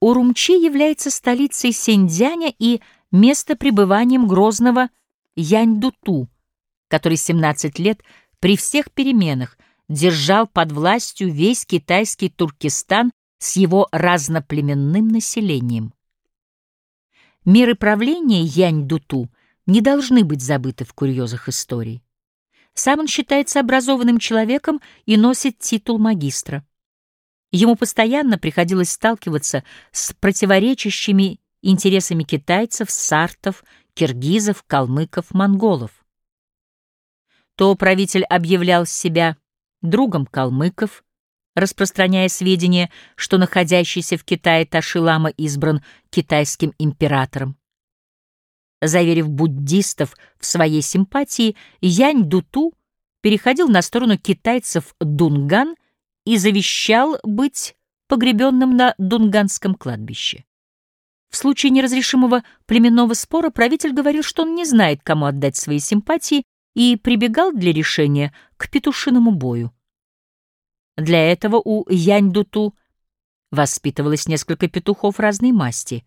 Урумчи является столицей Синьцзяня и местопребыванием грозного Яньдуту, который 17 лет при всех переменах держал под властью весь китайский Туркестан с его разноплеменным населением. Меры правления Янь-Дуту не должны быть забыты в курьезах истории. Сам он считается образованным человеком и носит титул магистра. Ему постоянно приходилось сталкиваться с противоречащими интересами китайцев, сартов, киргизов, калмыков, монголов. То правитель объявлял себя другом калмыков, распространяя сведения, что находящийся в Китае Ташилама избран китайским императором. Заверив буддистов в своей симпатии, Янь Дуту переходил на сторону китайцев Дунган и завещал быть погребенным на Дунганском кладбище. В случае неразрешимого племенного спора правитель говорил, что он не знает, кому отдать свои симпатии, и прибегал для решения к петушиному бою. Для этого у Янь-Дуту воспитывалось несколько петухов разной масти.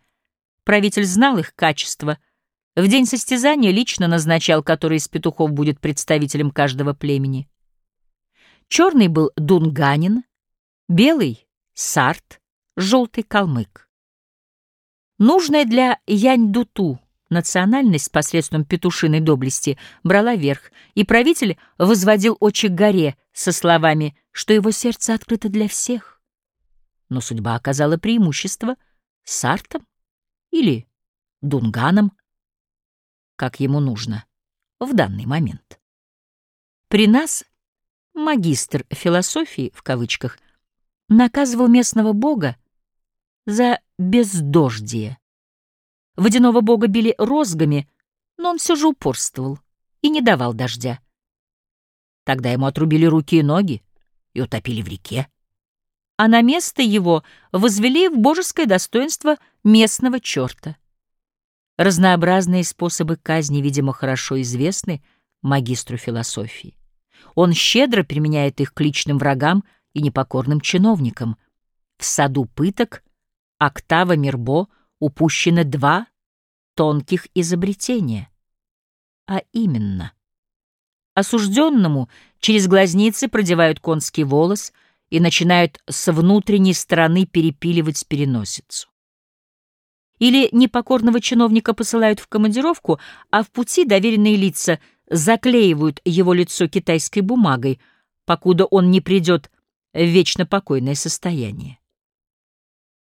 Правитель знал их качество. В день состязания лично назначал, который из петухов будет представителем каждого племени. Черный был дунганин, белый — сарт, желтый — калмык. Нужная для Янь-Дуту национальность посредством петушиной доблести брала верх, и правитель возводил очи к горе со словами что его сердце открыто для всех. Но судьба оказала преимущество Сартом или Дунганом, как ему нужно в данный момент. При нас магистр философии, в кавычках, наказывал местного бога за бездождие. Водяного бога били розгами, но он все же упорствовал и не давал дождя. Тогда ему отрубили руки и ноги, и утопили в реке. А на место его возвели в божеское достоинство местного черта. Разнообразные способы казни, видимо, хорошо известны магистру философии. Он щедро применяет их к личным врагам и непокорным чиновникам. В саду пыток Октава Мирбо упущено два тонких изобретения. А именно, осужденному через глазницы продевают конский волос и начинают с внутренней стороны перепиливать переносицу. Или непокорного чиновника посылают в командировку, а в пути доверенные лица заклеивают его лицо китайской бумагой, покуда он не придет в вечно покойное состояние.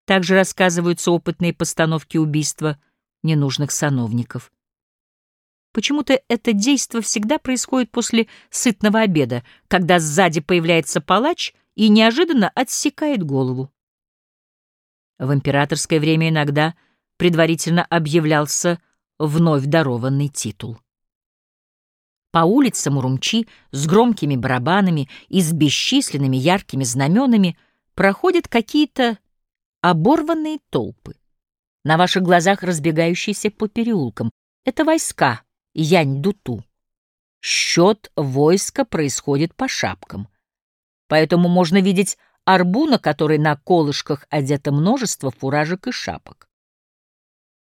Также рассказываются опытные постановки убийства ненужных сановников. Почему-то это действо всегда происходит после сытного обеда, когда сзади появляется палач и неожиданно отсекает голову. В императорское время иногда предварительно объявлялся вновь дарованный титул. По улицам Урумчи с громкими барабанами и с бесчисленными яркими знаменами проходят какие-то оборванные толпы, на ваших глазах разбегающиеся по переулкам. Это войска, Янь-Дуту. Счет войска происходит по шапкам. Поэтому можно видеть арбу, на которой на колышках одето множество фуражек и шапок.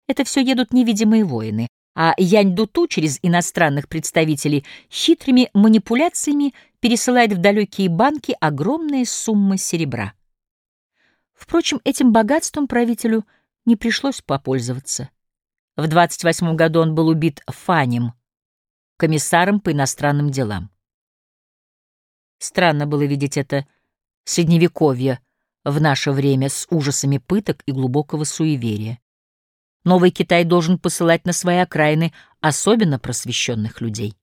Это все едут невидимые воины, а Янь-Дуту через иностранных представителей хитрыми манипуляциями пересылает в далекие банки огромные суммы серебра. Впрочем, этим богатством правителю не пришлось попользоваться. В 28 году он был убит Фанем, комиссаром по иностранным делам. Странно было видеть это средневековье в наше время с ужасами пыток и глубокого суеверия. Новый Китай должен посылать на свои окраины особенно просвещенных людей.